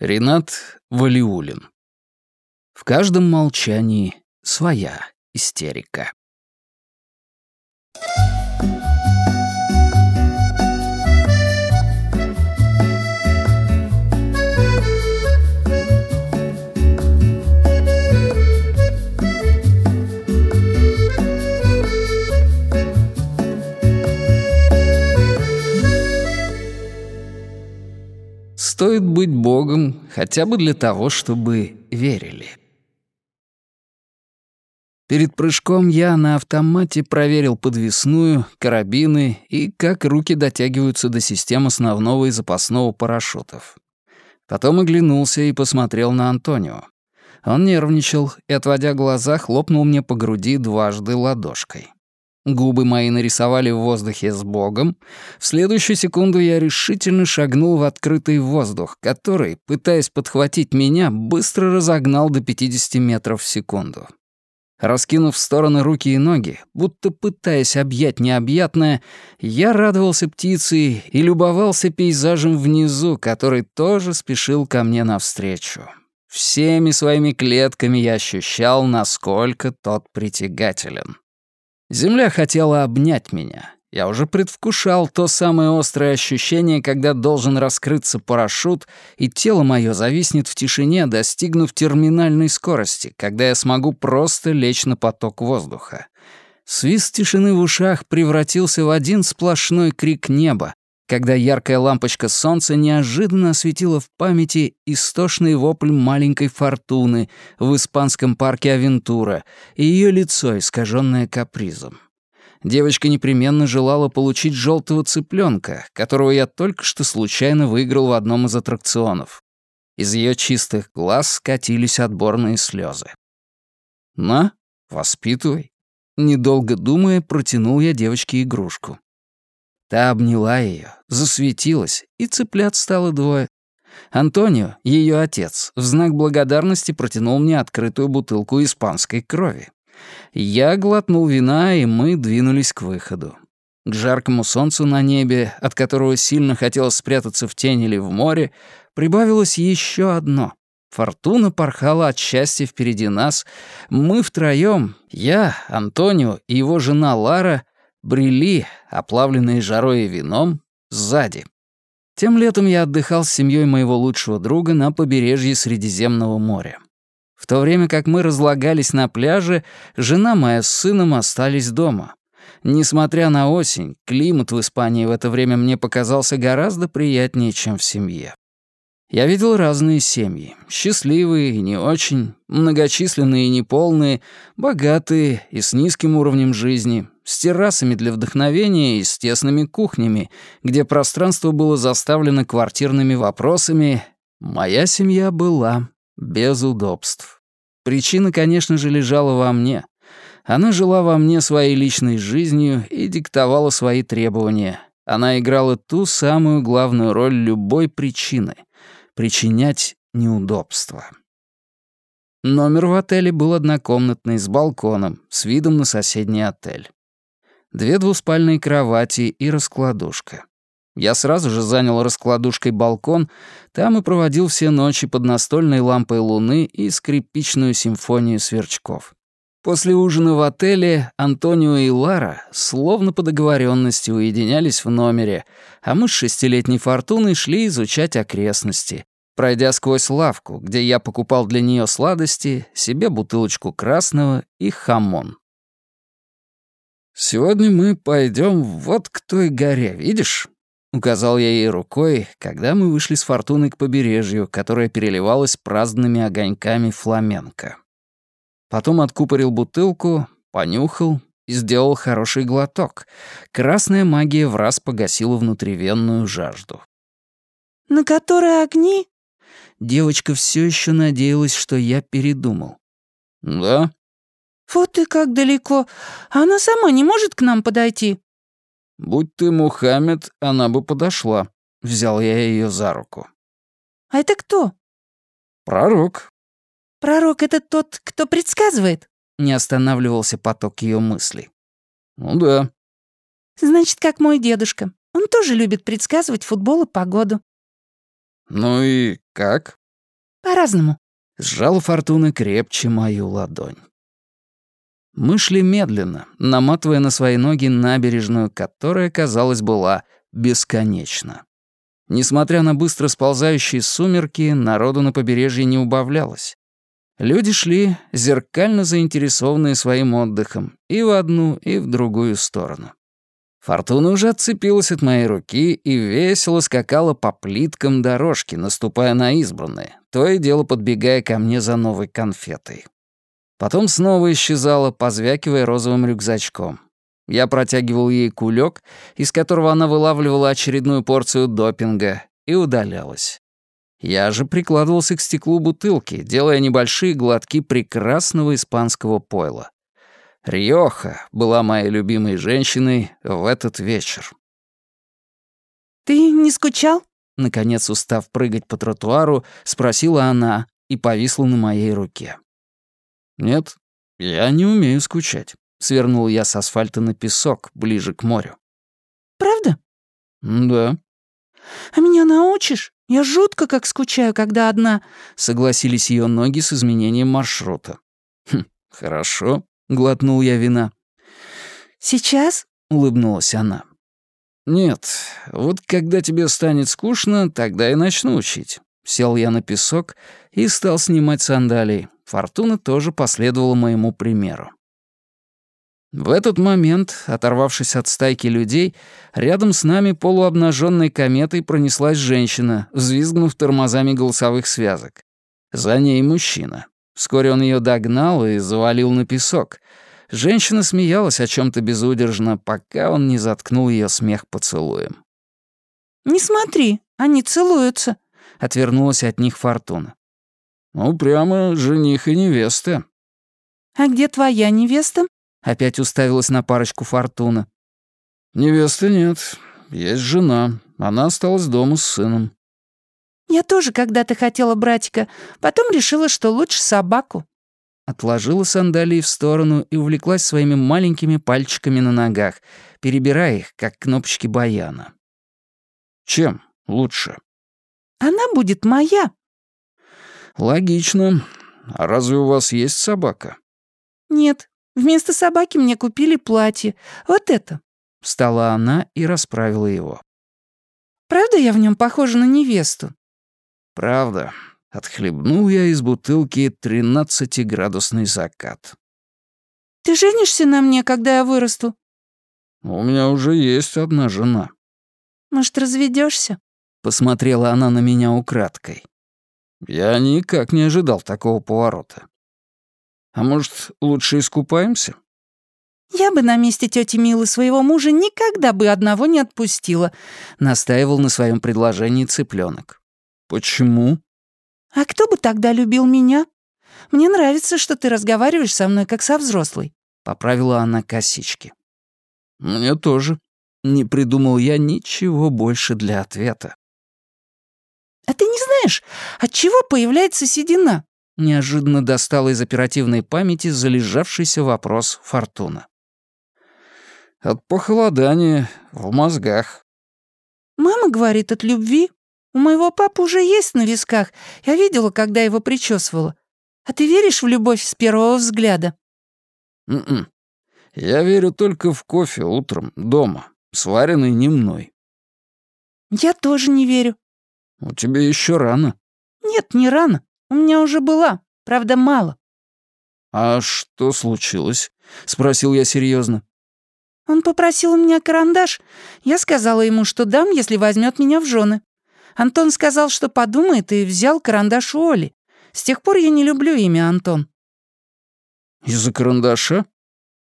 Ренат Валиулин. В каждом молчании своя истерика. Стоит быть Богом хотя бы для того, чтобы верили. Перед прыжком я на автомате проверил подвесную, карабины и как руки дотягиваются до систем основного и запасного парашютов. Потом оглянулся и посмотрел на Антонио. Он нервничал и, отводя глаза, хлопнул мне по груди дважды ладошкой. Губы мои нарисовали в воздухе с Богом. В следующую секунду я решительно шагнул в открытый воздух, который, пытаясь подхватить меня, быстро разогнал до 50 метров в секунду. Раскинув в стороны руки и ноги, будто пытаясь объять необъятное, я радовался птице и любовался пейзажем внизу, который тоже спешил ко мне навстречу. Всеми своими клетками я ощущал, насколько тот притягателен. Земля хотела обнять меня. Я уже предвкушал то самое острое ощущение, когда должен раскрыться парашют, и тело мое зависнет в тишине, достигнув терминальной скорости, когда я смогу просто лечь на поток воздуха. Свист тишины в ушах превратился в один сплошной крик неба, когда яркая лампочка солнца неожиданно осветила в памяти истошный вопль маленькой фортуны в испанском парке Авентура и ее лицо, искаженное капризом. Девочка непременно желала получить желтого цыпленка, которого я только что случайно выиграл в одном из аттракционов. Из ее чистых глаз скатились отборные слезы. «На, воспитывай». Недолго думая, протянул я девочке игрушку. Та обняла ее, засветилась, и цыплят стало двое. Антонио, ее отец, в знак благодарности протянул мне открытую бутылку испанской крови. Я глотнул вина, и мы двинулись к выходу. К жаркому солнцу на небе, от которого сильно хотелось спрятаться в тень или в море, прибавилось еще одно. Фортуна порхала от счастья впереди нас. Мы втроем, я, Антонио и его жена Лара, брели, оплавленные жарой и вином, сзади. Тем летом я отдыхал с семьей моего лучшего друга на побережье Средиземного моря. В то время как мы разлагались на пляже, жена моя с сыном остались дома. Несмотря на осень, климат в Испании в это время мне показался гораздо приятнее, чем в семье. Я видел разные семьи. Счастливые и не очень, многочисленные и неполные, богатые и с низким уровнем жизни, с террасами для вдохновения и с тесными кухнями, где пространство было заставлено квартирными вопросами. Моя семья была без удобств. Причина, конечно же, лежала во мне. Она жила во мне своей личной жизнью и диктовала свои требования. Она играла ту самую главную роль любой причины — причинять неудобства. Номер в отеле был однокомнатный, с балконом, с видом на соседний отель. Две двуспальные кровати и раскладушка. Я сразу же занял раскладушкой балкон, там и проводил все ночи под настольной лампой луны и скрипичную симфонию сверчков. После ужина в отеле Антонио и Лара словно по договоренности уединялись в номере, а мы с шестилетней Фортуной шли изучать окрестности, пройдя сквозь лавку, где я покупал для нее сладости, себе бутылочку красного и хамон. «Сегодня мы пойдем вот к той горе, видишь?» Указал я ей рукой, когда мы вышли с Фортуной к побережью, которое переливалось праздными огоньками фламенко. Потом откупорил бутылку, понюхал и сделал хороший глоток. Красная магия в раз погасила внутривенную жажду. «На которой огни?» Девочка все еще надеялась, что я передумал. «Да?» «Вот и как далеко. Она сама не может к нам подойти?» «Будь ты Мухаммед, она бы подошла». Взял я ее за руку. «А это кто?» «Пророк». «Пророк — это тот, кто предсказывает?» Не останавливался поток ее мыслей. «Ну да». «Значит, как мой дедушка. Он тоже любит предсказывать футбол и погоду». «Ну и как?» По-разному. Сжала Фортуна крепче мою ладонь. Мы шли медленно, наматывая на свои ноги набережную, которая, казалось, была бесконечна. Несмотря на быстро сползающие сумерки, народу на побережье не убавлялось. Люди шли, зеркально заинтересованные своим отдыхом, и в одну, и в другую сторону. Фортуна уже отцепилась от моей руки и весело скакала по плиткам дорожки, наступая на избранные, то и дело подбегая ко мне за новой конфетой. Потом снова исчезала, позвякивая розовым рюкзачком. Я протягивал ей кулек, из которого она вылавливала очередную порцию допинга, и удалялась. Я же прикладывался к стеклу бутылки, делая небольшие глотки прекрасного испанского пойла. Риоха была моей любимой женщиной в этот вечер. «Ты не скучал?» Наконец, устав прыгать по тротуару, спросила она и повисла на моей руке. «Нет, я не умею скучать», — свернул я с асфальта на песок, ближе к морю. «Правда?» «Да». «А меня научишь? Я жутко как скучаю, когда одна», — согласились ее ноги с изменением маршрута. «Хм, хорошо», — глотнул я вина. «Сейчас?» — улыбнулась она. «Нет, вот когда тебе станет скучно, тогда и начну учить». Сел я на песок и стал снимать сандалии. Фортуна тоже последовала моему примеру. В этот момент, оторвавшись от стайки людей, рядом с нами полуобнаженной кометой пронеслась женщина, взвизгнув тормозами голосовых связок. За ней мужчина. Вскоре он ее догнал и завалил на песок. Женщина смеялась о чем то безудержно, пока он не заткнул ее смех поцелуем. «Не смотри, они целуются», — отвернулась от них Фортуна. «Ну, прямо жених и невеста». «А где твоя невеста?» Опять уставилась на парочку Фортуна. «Невесты нет. Есть жена. Она осталась дома с сыном». «Я тоже когда-то хотела братика. Потом решила, что лучше собаку». Отложила сандалии в сторону и увлеклась своими маленькими пальчиками на ногах, перебирая их, как кнопочки баяна. «Чем лучше?» «Она будет моя», «Логично. А разве у вас есть собака?» «Нет. Вместо собаки мне купили платье. Вот это». Встала она и расправила его. «Правда я в нем похожа на невесту?» «Правда». Отхлебнул я из бутылки тринадцатиградусный закат. «Ты женишься на мне, когда я вырасту?» «У меня уже есть одна жена». «Может, разведешься? Посмотрела она на меня украдкой. Я никак не ожидал такого поворота. А может, лучше искупаемся? «Я бы на месте тети Милы своего мужа никогда бы одного не отпустила», — настаивал на своем предложении цыпленок. «Почему?» «А кто бы тогда любил меня? Мне нравится, что ты разговариваешь со мной как со взрослой», — поправила она косички. «Мне тоже. Не придумал я ничего больше для ответа». «А ты не знаешь, от чего появляется седина?» Неожиданно достала из оперативной памяти залежавшийся вопрос Фортуна. «От похолодания в мозгах». «Мама говорит, от любви. У моего папы уже есть на висках. Я видела, когда его причесывала. А ты веришь в любовь с первого взгляда?» «М-м. Я верю только в кофе утром, дома, сваренный не мной». «Я тоже не верю. «У тебя еще рано». «Нет, не рано. У меня уже была. Правда, мало». «А что случилось?» — спросил я серьезно. «Он попросил у меня карандаш. Я сказала ему, что дам, если возьмет меня в жены. Антон сказал, что подумает, и взял карандаш у Оли. С тех пор я не люблю имя Антон». «Из-за карандаша?»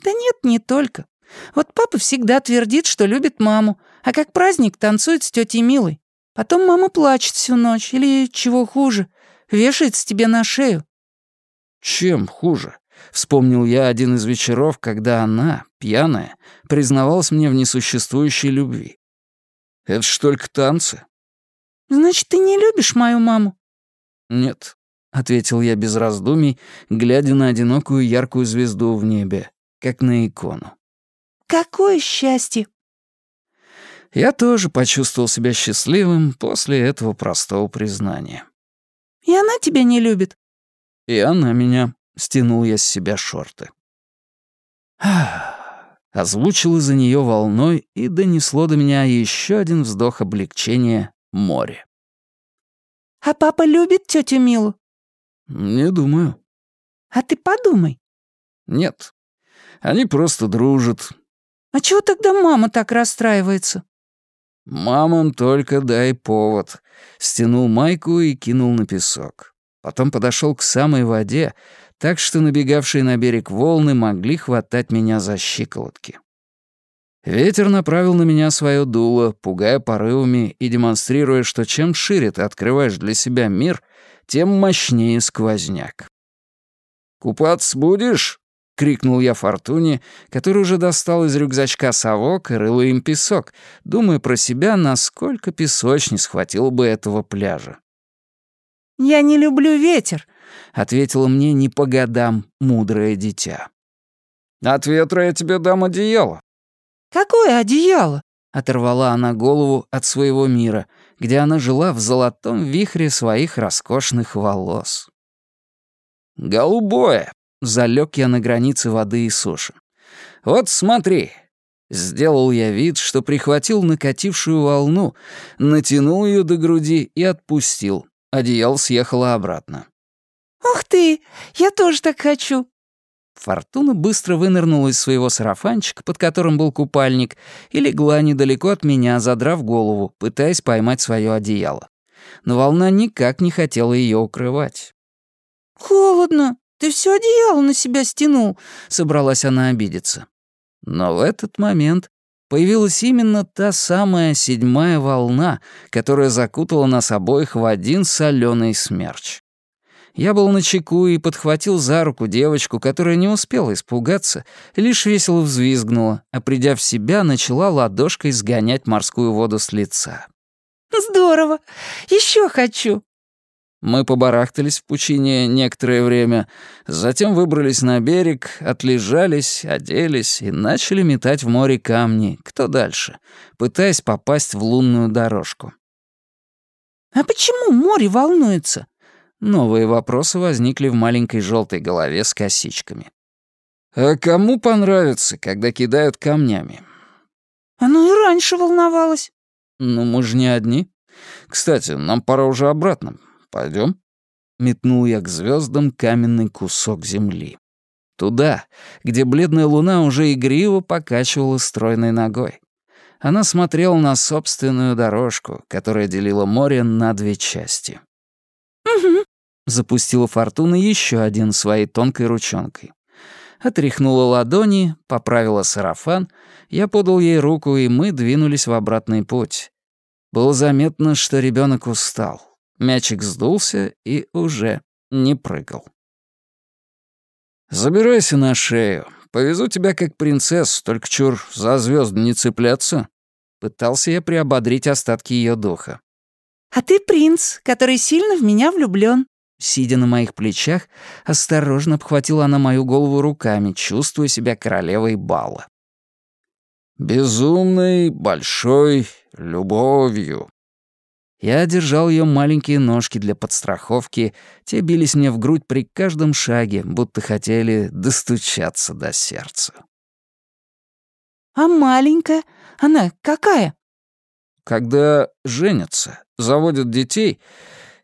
«Да нет, не только. Вот папа всегда твердит, что любит маму, а как праздник танцует с тетей Милой. Потом мама плачет всю ночь, или, чего хуже, вешается тебе на шею». «Чем хуже?» Вспомнил я один из вечеров, когда она, пьяная, признавалась мне в несуществующей любви. «Это ж только танцы». «Значит, ты не любишь мою маму?» «Нет», — ответил я без раздумий, глядя на одинокую яркую звезду в небе, как на икону. «Какое счастье!» Я тоже почувствовал себя счастливым после этого простого признания. И она тебя не любит?» «И она меня», — стянул я с себя шорты. Озвучил из-за нее волной и донесло до меня еще один вздох облегчения море. «А папа любит тетю Милу?» «Не думаю». «А ты подумай». «Нет. Они просто дружат». «А чего тогда мама так расстраивается?» «Мамам только дай повод», — стянул майку и кинул на песок. Потом подошел к самой воде, так что набегавшие на берег волны могли хватать меня за щиколотки. Ветер направил на меня свое дуло, пугая порывами и демонстрируя, что чем шире ты открываешь для себя мир, тем мощнее сквозняк. «Купаться будешь?» — крикнул я Фортуне, который уже достал из рюкзачка совок и рыл им песок, думая про себя, насколько песочниц хватило бы этого пляжа. «Я не люблю ветер», — ответила мне не по годам мудрое дитя. «От ветра я тебе дам одеяло». «Какое одеяло?» — оторвала она голову от своего мира, где она жила в золотом вихре своих роскошных волос. «Голубое», — залег я на границе воды и суши. «Вот смотри». Сделал я вид, что прихватил накатившую волну, натянул ее до груди и отпустил. Одеяло съехало обратно. «Ух ты! Я тоже так хочу!» Фортуна быстро вынырнула из своего сарафанчика, под которым был купальник, и легла недалеко от меня, задрав голову, пытаясь поймать свое одеяло. Но волна никак не хотела ее укрывать. «Холодно! Ты все одеяло на себя стянул!» — собралась она обидеться. Но в этот момент появилась именно та самая седьмая волна, которая закутала нас обоих в один соленый смерч. Я был на чеку и подхватил за руку девочку, которая не успела испугаться, лишь весело взвизгнула, а придя в себя, начала ладошкой сгонять морскую воду с лица. «Здорово! Еще хочу!» Мы побарахтались в пучине некоторое время, затем выбрались на берег, отлежались, оделись и начали метать в море камни, кто дальше, пытаясь попасть в лунную дорожку. «А почему море волнуется?» Новые вопросы возникли в маленькой желтой голове с косичками. «А кому понравится, когда кидают камнями?» «Оно и раньше волновалось». «Ну, мы же не одни. Кстати, нам пора уже обратно. Пойдем?» Метнул я к звездам каменный кусок земли. Туда, где бледная луна уже игриво покачивала стройной ногой. Она смотрела на собственную дорожку, которая делила море на две части. «Угу», Запустила Фортуна еще один своей тонкой ручонкой. Отряхнула ладони, поправила сарафан, я подал ей руку, и мы двинулись в обратный путь. Было заметно, что ребенок устал. Мячик сдулся и уже не прыгал. «Забирайся на шею. Повезу тебя как принцессу, только чур за звезд не цепляться». Пытался я приободрить остатки ее духа. «А ты принц, который сильно в меня влюблён», Сидя на моих плечах, осторожно обхватила она мою голову руками, чувствуя себя королевой бала. «Безумной, большой любовью». Я держал ее маленькие ножки для подстраховки, те бились мне в грудь при каждом шаге, будто хотели достучаться до сердца. «А маленькая? Она какая?» «Когда женятся, заводят детей...»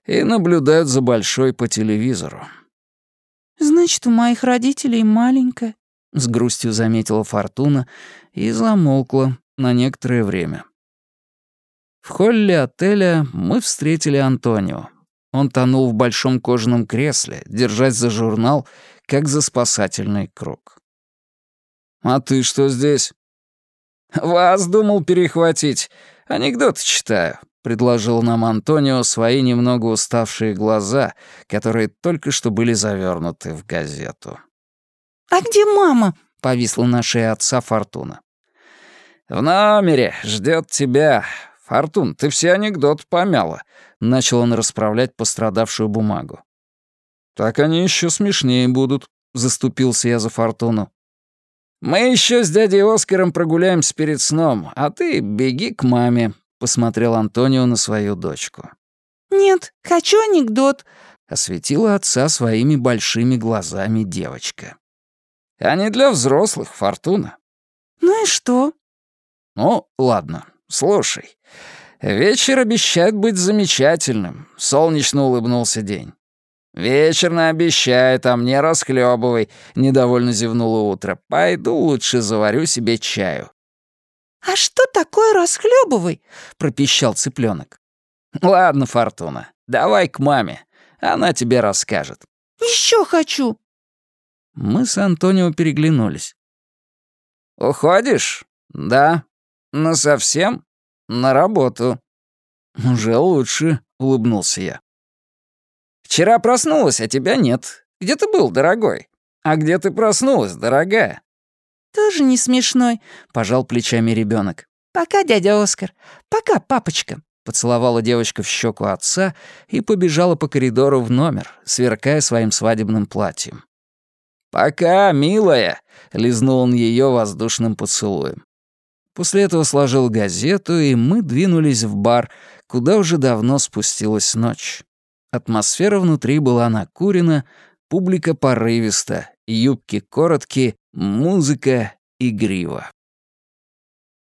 и наблюдают за большой по телевизору. «Значит, у моих родителей маленькая», — с грустью заметила Фортуна и замолкла на некоторое время. В холле отеля мы встретили Антонио. Он тонул в большом кожаном кресле, держась за журнал, как за спасательный круг. «А ты что здесь?» «Вас думал перехватить. Анекдот читаю предложил нам Антонио свои немного уставшие глаза, которые только что были завернуты в газету. «А где мама?» — повисла на шее отца Фортуна. «В номере, ждет тебя. Фортун, ты все анекдоты помяла», — начал он расправлять пострадавшую бумагу. «Так они еще смешнее будут», — заступился я за Фортуну. «Мы еще с дядей Оскаром прогуляемся перед сном, а ты беги к маме», — посмотрел Антонио на свою дочку. «Нет, хочу анекдот», — осветила отца своими большими глазами девочка. «А не для взрослых, Фортуна». «Ну и что?» «Ну, ладно, слушай. Вечер обещает быть замечательным», — солнечно улыбнулся день. «Вечер обещает, а мне расхлебывай», — недовольно зевнуло утро. «Пойду лучше заварю себе чаю». «А что такое расхлебывай?» — пропищал цыпленок. «Ладно, Фортуна, давай к маме. Она тебе расскажет». Еще хочу». Мы с Антонио переглянулись. «Уходишь? Да. Но совсем? На работу». «Уже лучше», — улыбнулся я. «Вчера проснулась, а тебя нет. Где ты был, дорогой? А где ты проснулась, дорогая?» «Тоже не смешной», — пожал плечами ребенок. «Пока, дядя Оскар. Пока, папочка». Поцеловала девочка в щеку отца и побежала по коридору в номер, сверкая своим свадебным платьем. «Пока, милая!» — лизнул он ее воздушным поцелуем. После этого сложил газету, и мы двинулись в бар, куда уже давно спустилась ночь. Атмосфера внутри была накурена, публика порывиста, юбки короткие, музыка игрива.